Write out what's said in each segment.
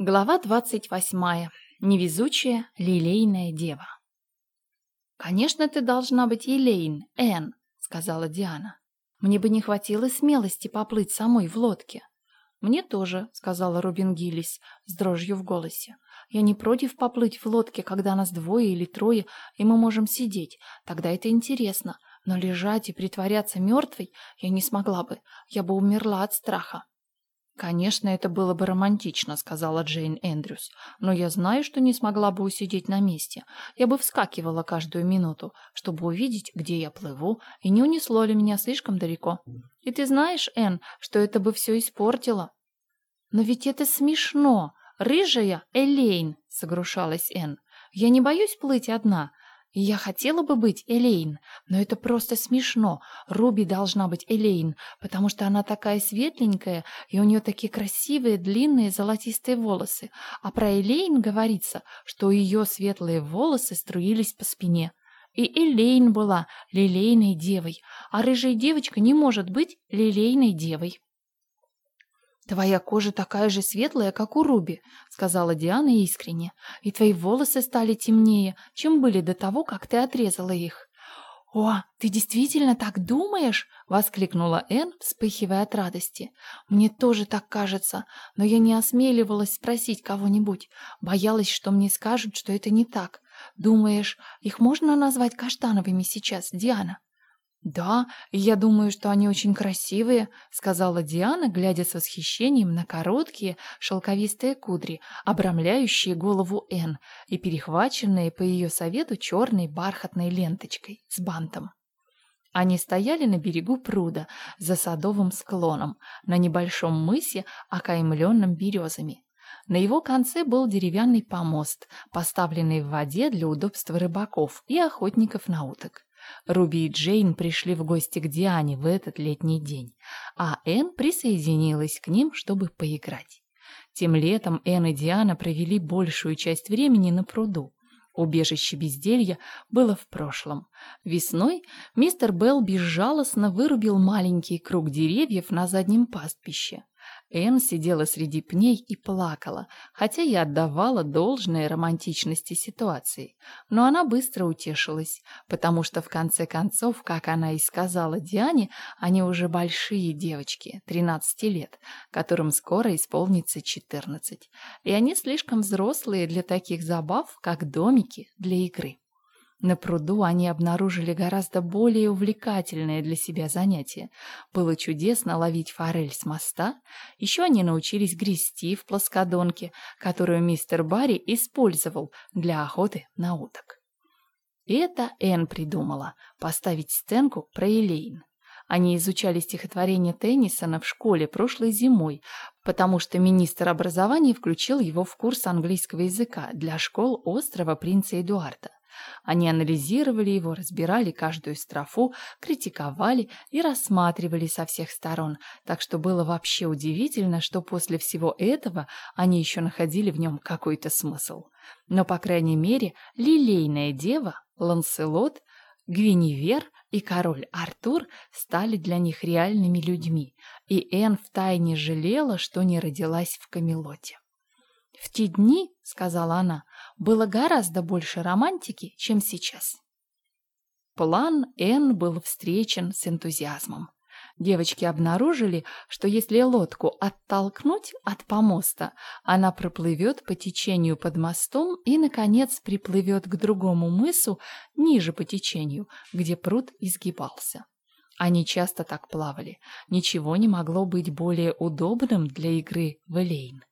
Глава двадцать восьмая. Невезучая лилейная дева. «Конечно, ты должна быть Елейн, Энн», — сказала Диана. «Мне бы не хватило смелости поплыть самой в лодке». «Мне тоже», — сказала Рубин Гиллис с дрожью в голосе. «Я не против поплыть в лодке, когда нас двое или трое, и мы можем сидеть. Тогда это интересно. Но лежать и притворяться мертвой я не смогла бы. Я бы умерла от страха». «Конечно, это было бы романтично», — сказала Джейн Эндрюс. «Но я знаю, что не смогла бы усидеть на месте. Я бы вскакивала каждую минуту, чтобы увидеть, где я плыву, и не унесло ли меня слишком далеко. И ты знаешь, Энн, что это бы все испортило». «Но ведь это смешно! Рыжая Элейн!» — согрушалась Энн. «Я не боюсь плыть одна. Я хотела бы быть Элейн, но это просто смешно. Руби должна быть Элейн, потому что она такая светленькая, и у нее такие красивые длинные золотистые волосы. А про Элейн говорится, что ее светлые волосы струились по спине. И Элейн была лилейной девой, а рыжая девочка не может быть лилейной девой. «Твоя кожа такая же светлая, как у Руби», — сказала Диана искренне. «И твои волосы стали темнее, чем были до того, как ты отрезала их». «О, ты действительно так думаешь?» — воскликнула Энн, вспыхивая от радости. «Мне тоже так кажется, но я не осмеливалась спросить кого-нибудь. Боялась, что мне скажут, что это не так. Думаешь, их можно назвать каштановыми сейчас, Диана?» «Да, я думаю, что они очень красивые», — сказала Диана, глядя с восхищением на короткие шелковистые кудри, обрамляющие голову Н и перехваченные по ее совету черной бархатной ленточкой с бантом. Они стояли на берегу пруда, за садовым склоном, на небольшом мысе, окаймленном березами. На его конце был деревянный помост, поставленный в воде для удобства рыбаков и охотников на уток. Руби и Джейн пришли в гости к Диане в этот летний день, а Энн присоединилась к ним, чтобы поиграть. Тем летом Энн и Диана провели большую часть времени на пруду. Убежище безделья было в прошлом. Весной мистер Белл безжалостно вырубил маленький круг деревьев на заднем пастбище. Энн сидела среди пней и плакала, хотя и отдавала должное романтичности ситуации. Но она быстро утешилась, потому что в конце концов, как она и сказала Диане, они уже большие девочки, 13 лет, которым скоро исполнится 14. И они слишком взрослые для таких забав, как домики для игры. На пруду они обнаружили гораздо более увлекательное для себя занятие. Было чудесно ловить форель с моста. Еще они научились грести в плоскодонке, которую мистер Барри использовал для охоты на уток. Это Энн придумала – поставить сценку про Элейн. Они изучали стихотворение Теннисона в школе прошлой зимой, потому что министр образования включил его в курс английского языка для школ острова Принца Эдуарда. Они анализировали его, разбирали каждую строфу, критиковали и рассматривали со всех сторон, так что было вообще удивительно, что после всего этого они еще находили в нем какой-то смысл. Но, по крайней мере, лилейная дева, Ланселот, Гвиневер и король Артур стали для них реальными людьми, и Энн втайне жалела, что не родилась в Камелоте. «В те дни, — сказала она, — было гораздо больше романтики, чем сейчас». План Н был встречен с энтузиазмом. Девочки обнаружили, что если лодку оттолкнуть от помоста, она проплывет по течению под мостом и, наконец, приплывет к другому мысу ниже по течению, где пруд изгибался. Они часто так плавали. Ничего не могло быть более удобным для игры в Элейн.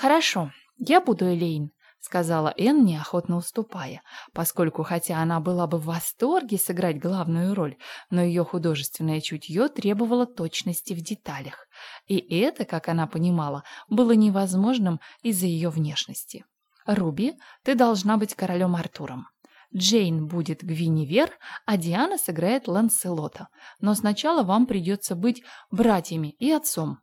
«Хорошо, я буду Элейн», — сказала Энн, неохотно уступая, поскольку, хотя она была бы в восторге сыграть главную роль, но ее художественное чутье требовало точности в деталях. И это, как она понимала, было невозможным из-за ее внешности. «Руби, ты должна быть королем Артуром. Джейн будет Гвиневер, а Диана сыграет Ланселота. Но сначала вам придется быть братьями и отцом.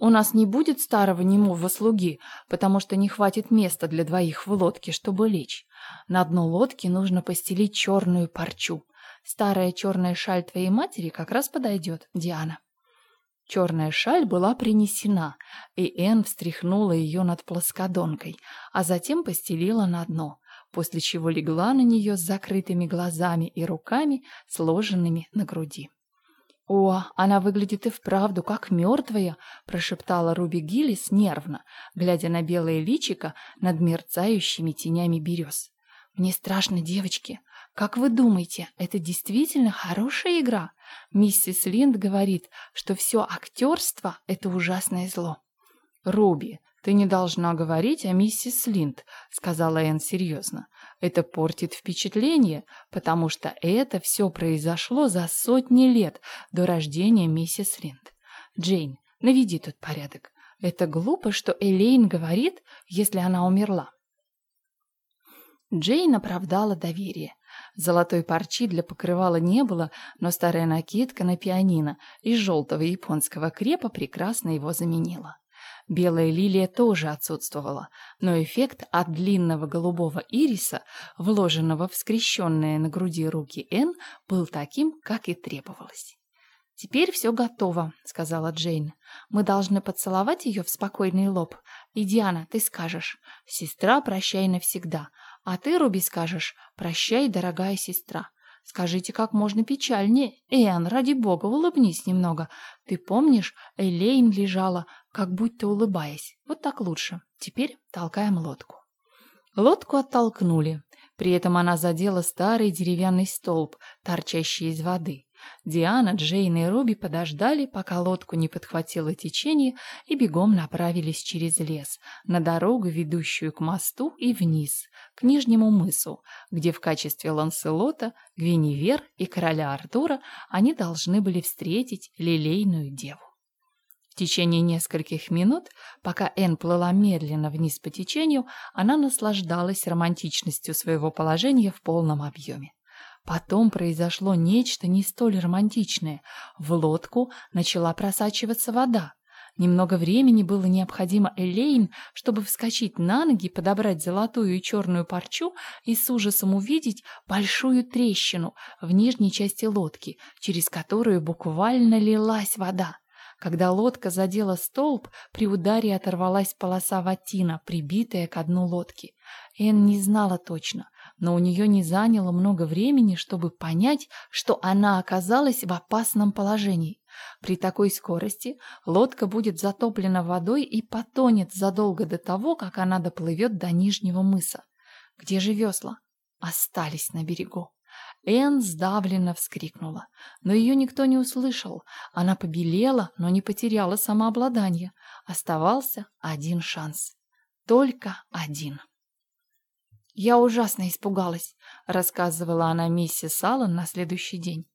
У нас не будет старого немого слуги, потому что не хватит места для двоих в лодке, чтобы лечь. На дно лодки нужно постелить черную парчу. Старая черная шаль твоей матери как раз подойдет, Диана. Черная шаль была принесена, и Энн встряхнула ее над плоскодонкой, а затем постелила на дно, после чего легла на нее с закрытыми глазами и руками, сложенными на груди. «О, она выглядит и вправду как мертвая!» – прошептала Руби Гиллис нервно, глядя на белое личико над мерцающими тенями берез. «Мне страшно, девочки. Как вы думаете, это действительно хорошая игра? Миссис Линд говорит, что все актерство – это ужасное зло». «Руби, ты не должна говорить о миссис Линд», – сказала Энн серьезно. Это портит впечатление, потому что это все произошло за сотни лет до рождения миссис Ринд. Джейн, наведи тут порядок. Это глупо, что Элейн говорит, если она умерла. Джейн оправдала доверие. Золотой парчи для покрывала не было, но старая накидка на пианино из желтого японского крепа прекрасно его заменила. Белая лилия тоже отсутствовала, но эффект от длинного голубого ириса, вложенного в скрещенные на груди руки Н, был таким, как и требовалось. «Теперь все готово», — сказала Джейн. «Мы должны поцеловать ее в спокойный лоб. И, Диана, ты скажешь, сестра, прощай навсегда. А ты, Руби, скажешь, прощай, дорогая сестра. Скажите как можно печальнее. Эйан, ради бога, улыбнись немного. Ты помнишь, Элейн лежала, как будто улыбаясь. Вот так лучше. Теперь толкаем лодку. Лодку оттолкнули. При этом она задела старый деревянный столб, торчащий из воды. Диана, Джейн и Руби подождали, пока лодку не подхватило течение, и бегом направились через лес, на дорогу, ведущую к мосту и вниз, к Нижнему мысу, где в качестве Ланселота, Гвиневер и короля Артура они должны были встретить лилейную деву. В течение нескольких минут, пока Энн плыла медленно вниз по течению, она наслаждалась романтичностью своего положения в полном объеме. Потом произошло нечто не столь романтичное. В лодку начала просачиваться вода. Немного времени было необходимо Элейн, чтобы вскочить на ноги, подобрать золотую и черную парчу и с ужасом увидеть большую трещину в нижней части лодки, через которую буквально лилась вода. Когда лодка задела столб, при ударе оторвалась полоса ватина, прибитая к дну лодки. Эн не знала точно, но у нее не заняло много времени, чтобы понять, что она оказалась в опасном положении. При такой скорости лодка будет затоплена водой и потонет задолго до того, как она доплывет до Нижнего мыса. Где же весла? Остались на берегу. Энн сдавленно вскрикнула, но ее никто не услышал. Она побелела, но не потеряла самообладание. Оставался один шанс. Только один. «Я ужасно испугалась», — рассказывала она миссис Аллен на следующий день.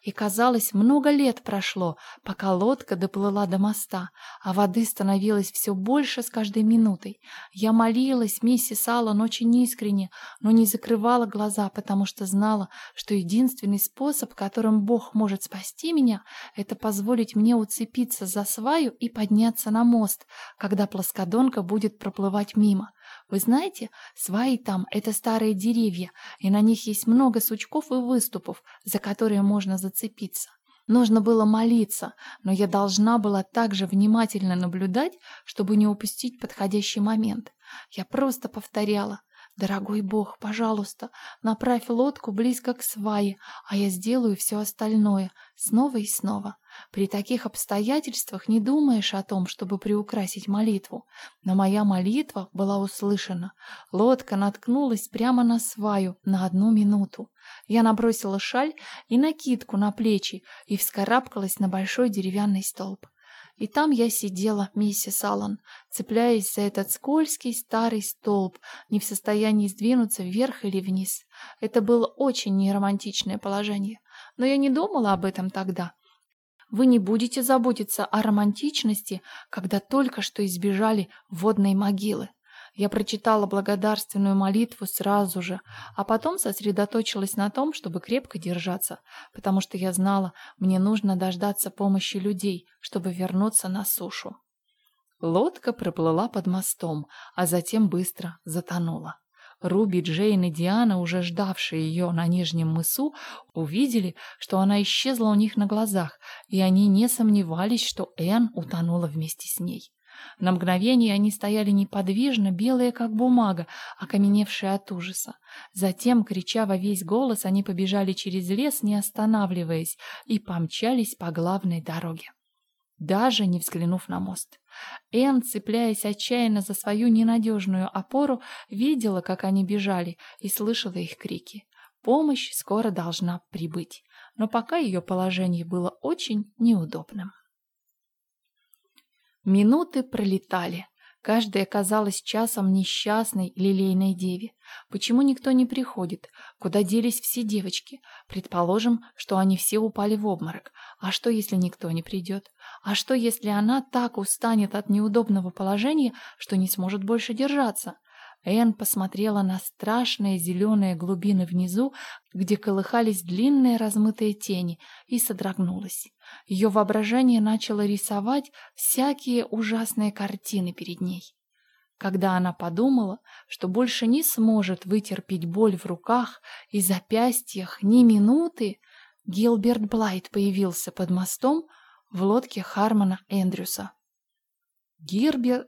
И, казалось, много лет прошло, пока лодка доплыла до моста, а воды становилось все больше с каждой минутой. Я молилась миссис Аллан очень искренне, но не закрывала глаза, потому что знала, что единственный способ, которым Бог может спасти меня, это позволить мне уцепиться за сваю и подняться на мост, когда плоскодонка будет проплывать мимо. Вы знаете, сваи там — это старые деревья, и на них есть много сучков и выступов, за которые можно зацепиться. Нужно было молиться, но я должна была также внимательно наблюдать, чтобы не упустить подходящий момент. Я просто повторяла «Дорогой Бог, пожалуйста, направь лодку близко к свае, а я сделаю все остальное, снова и снова». При таких обстоятельствах не думаешь о том, чтобы приукрасить молитву. Но моя молитва была услышана. Лодка наткнулась прямо на сваю на одну минуту. Я набросила шаль и накидку на плечи и вскарабкалась на большой деревянный столб. И там я сидела, миссис Аллан, цепляясь за этот скользкий старый столб, не в состоянии сдвинуться вверх или вниз. Это было очень неромантичное положение. Но я не думала об этом тогда. Вы не будете заботиться о романтичности, когда только что избежали водной могилы. Я прочитала благодарственную молитву сразу же, а потом сосредоточилась на том, чтобы крепко держаться, потому что я знала, мне нужно дождаться помощи людей, чтобы вернуться на сушу. Лодка проплыла под мостом, а затем быстро затонула. Руби, Джейн и Диана, уже ждавшие ее на Нижнем мысу, увидели, что она исчезла у них на глазах, и они не сомневались, что Энн утонула вместе с ней. На мгновение они стояли неподвижно, белые как бумага, окаменевшие от ужаса. Затем, крича во весь голос, они побежали через лес, не останавливаясь, и помчались по главной дороге. Даже не взглянув на мост. Энн, цепляясь отчаянно за свою ненадежную опору, видела, как они бежали, и слышала их крики. Помощь скоро должна прибыть, но пока ее положение было очень неудобным. Минуты пролетали. Каждая казалась часом несчастной лилейной деве. Почему никто не приходит? Куда делись все девочки? Предположим, что они все упали в обморок. А что, если никто не придет? А что, если она так устанет от неудобного положения, что не сможет больше держаться? Энн посмотрела на страшные зеленые глубины внизу, где колыхались длинные размытые тени, и содрогнулась. Ее воображение начало рисовать всякие ужасные картины перед ней. Когда она подумала, что больше не сможет вытерпеть боль в руках и запястьях ни минуты, Гилберт Блайт появился под мостом в лодке Хармона Эндрюса. Гирбер...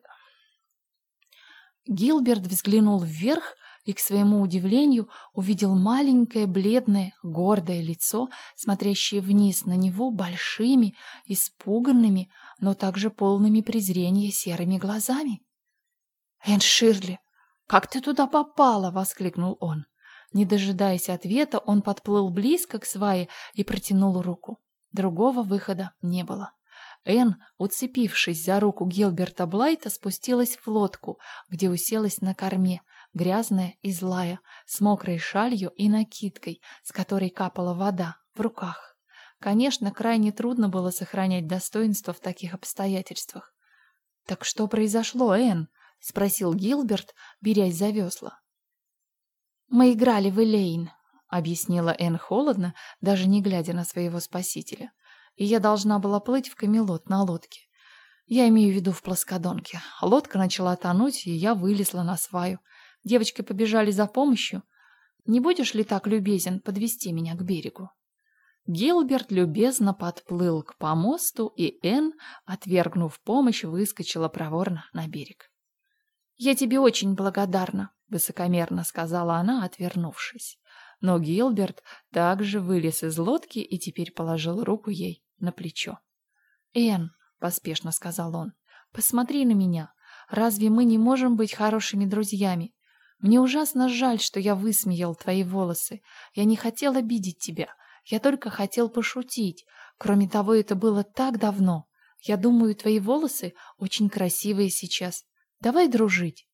Гилберт взглянул вверх и, к своему удивлению, увидел маленькое, бледное, гордое лицо, смотрящее вниз на него большими, испуганными, но также полными презрения серыми глазами. «Энн Ширли, как ты туда попала?» — воскликнул он. Не дожидаясь ответа, он подплыл близко к свае и протянул руку. Другого выхода не было. Энн, уцепившись за руку Гилберта Блайта, спустилась в лодку, где уселась на корме, грязная и злая, с мокрой шалью и накидкой, с которой капала вода, в руках. Конечно, крайне трудно было сохранять достоинство в таких обстоятельствах. «Так что произошло, Энн?» — спросил Гилберт, берясь за весла. «Мы играли в Элейн», — объяснила Энн холодно, даже не глядя на своего спасителя и я должна была плыть в Камелот на лодке. Я имею в виду в плоскодонке. Лодка начала тонуть, и я вылезла на сваю. Девочки побежали за помощью. Не будешь ли так любезен подвести меня к берегу? Гилберт любезно подплыл к помосту, и Энн, отвергнув помощь, выскочила проворно на берег. «Я тебе очень благодарна», — высокомерно сказала она, отвернувшись. Но Гилберт также вылез из лодки и теперь положил руку ей на плечо. «Энн», — поспешно сказал он, — «посмотри на меня. Разве мы не можем быть хорошими друзьями? Мне ужасно жаль, что я высмеял твои волосы. Я не хотел обидеть тебя. Я только хотел пошутить. Кроме того, это было так давно. Я думаю, твои волосы очень красивые сейчас. Давай дружить».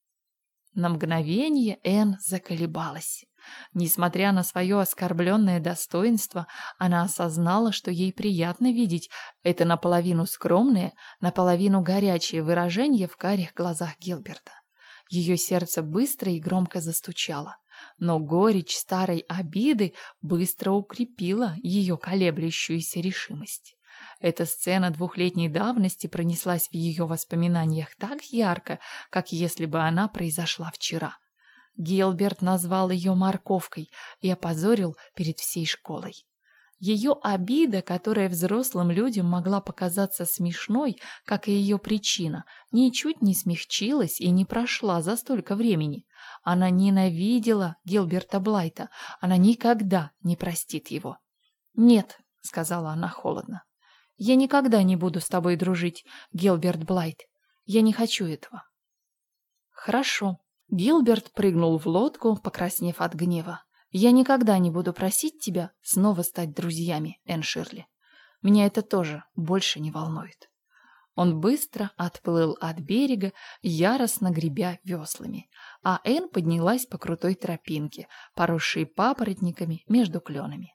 На мгновение Энн заколебалась. Несмотря на свое оскорбленное достоинство, она осознала, что ей приятно видеть это наполовину скромное, наполовину горячее выражение в карих глазах Гилберта. Ее сердце быстро и громко застучало, но горечь старой обиды быстро укрепила ее колеблющуюся решимость. Эта сцена двухлетней давности пронеслась в ее воспоминаниях так ярко, как если бы она произошла вчера. Гилберт назвал ее морковкой и опозорил перед всей школой. Ее обида, которая взрослым людям могла показаться смешной, как и ее причина, ничуть не смягчилась и не прошла за столько времени. Она ненавидела Гилберта Блайта, она никогда не простит его. «Нет», — сказала она холодно, — «я никогда не буду с тобой дружить, Гилберт Блайт. Я не хочу этого». «Хорошо», Гилберт прыгнул в лодку, покраснев от гнева. «Я никогда не буду просить тебя снова стать друзьями, Энн Ширли. Меня это тоже больше не волнует». Он быстро отплыл от берега, яростно гребя веслами, а Энн поднялась по крутой тропинке, поросшей папоротниками между кленами.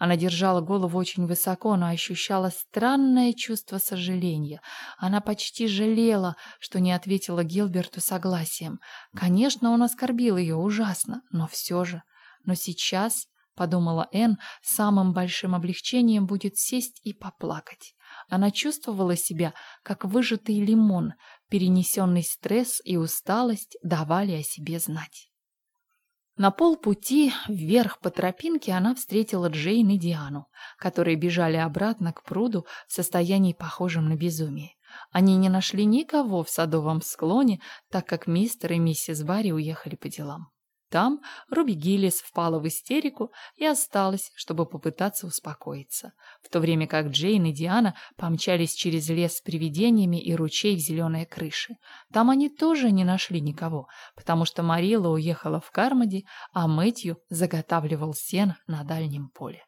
Она держала голову очень высоко, но ощущала странное чувство сожаления. Она почти жалела, что не ответила Гилберту согласием. Конечно, он оскорбил ее ужасно, но все же. Но сейчас, подумала Энн, самым большим облегчением будет сесть и поплакать. Она чувствовала себя, как выжатый лимон, перенесенный стресс и усталость давали о себе знать. На полпути вверх по тропинке она встретила Джейн и Диану, которые бежали обратно к пруду в состоянии похожем на безумие. Они не нашли никого в садовом склоне, так как мистер и миссис Барри уехали по делам. Там Руби Гиллис впала в истерику и осталась, чтобы попытаться успокоиться, в то время как Джейн и Диана помчались через лес с привидениями и ручей в зеленые крыши. Там они тоже не нашли никого, потому что Марила уехала в Кармоди, а Мэтью заготавливал сено на дальнем поле.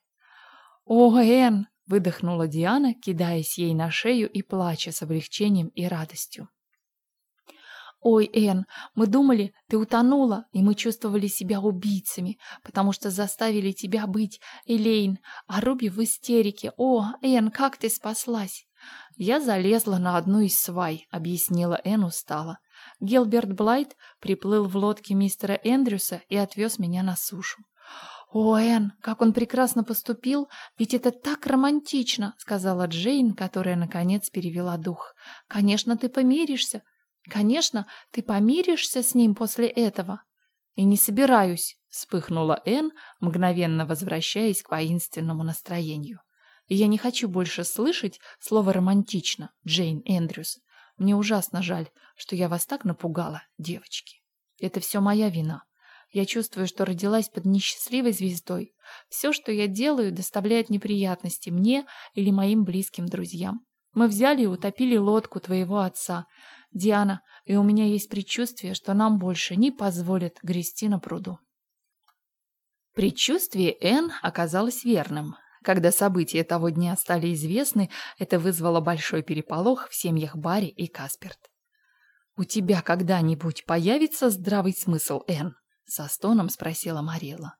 «О, Энн!» — выдохнула Диана, кидаясь ей на шею и плача с облегчением и радостью. «Ой, Энн, мы думали, ты утонула, и мы чувствовали себя убийцами, потому что заставили тебя быть, Элейн, а Руби в истерике. О, Энн, как ты спаслась!» «Я залезла на одну из свай», — объяснила Энн устало. Гилберт Блайт приплыл в лодке мистера Эндрюса и отвез меня на сушу. «О, Энн, как он прекрасно поступил, ведь это так романтично», — сказала Джейн, которая, наконец, перевела дух. «Конечно, ты помиришься, Конечно, ты помиришься с ним после этого. И не собираюсь, вспыхнула Энн, мгновенно возвращаясь к воинственному настроению. Я не хочу больше слышать слово романтично, Джейн Эндрюс. Мне ужасно жаль, что я вас так напугала, девочки. Это все моя вина. Я чувствую, что родилась под несчастливой звездой. Все, что я делаю, доставляет неприятности мне или моим близким друзьям. Мы взяли и утопили лодку твоего отца. Диана, и у меня есть предчувствие, что нам больше не позволят грести на пруду. Предчувствие Н оказалось верным. Когда события того дня стали известны, это вызвало большой переполох в семьях Барри и Касперт. «У тебя когда-нибудь появится здравый смысл, Н? со стоном спросила Марила.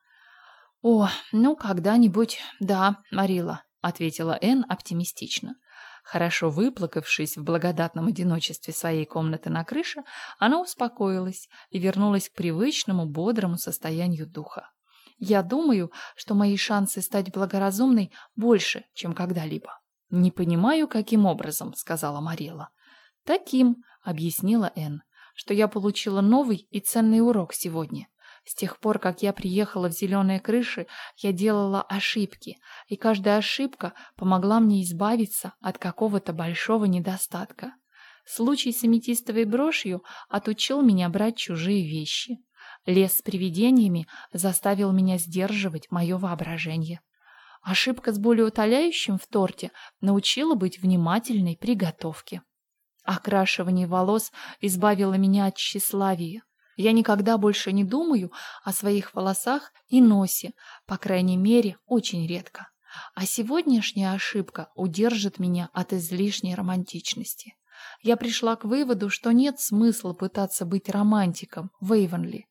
«О, ну, когда-нибудь, да, Марила», — ответила Н оптимистично. Хорошо выплакавшись в благодатном одиночестве своей комнаты на крыше, она успокоилась и вернулась к привычному бодрому состоянию духа. «Я думаю, что мои шансы стать благоразумной больше, чем когда-либо». «Не понимаю, каким образом», — сказала Марила. «Таким», — объяснила Энн, — «что я получила новый и ценный урок сегодня. С тех пор, как я приехала в «Зеленые крыши», я делала ошибки, и каждая ошибка помогла мне избавиться от какого-то большого недостатка. Случай с аметистовой брошью отучил меня брать чужие вещи. Лес с привидениями заставил меня сдерживать мое воображение. Ошибка с болеутоляющим в торте научила быть внимательной при готовке. Окрашивание волос избавило меня от тщеславия. Я никогда больше не думаю о своих волосах и носе, по крайней мере, очень редко. А сегодняшняя ошибка удержит меня от излишней романтичности. Я пришла к выводу, что нет смысла пытаться быть романтиком в Эйвенли.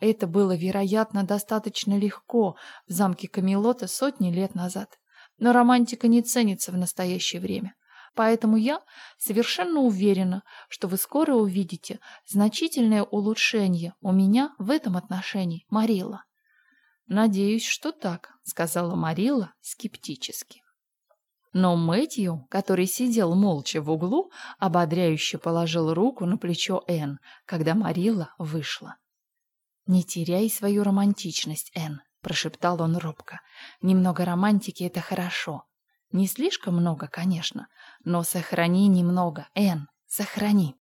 Это было, вероятно, достаточно легко в замке Камелота сотни лет назад. Но романтика не ценится в настоящее время. Поэтому я совершенно уверена, что вы скоро увидите значительное улучшение у меня в этом отношении, Марила. Надеюсь, что так, сказала Марила скептически. Но Мэтью, который сидел молча в углу, ободряюще положил руку на плечо Энн, когда Марила вышла. «Не теряй свою романтичность, Энн», — прошептал он робко. «Немного романтики — это хорошо. Не слишком много, конечно, но сохрани немного, Энн, сохрани.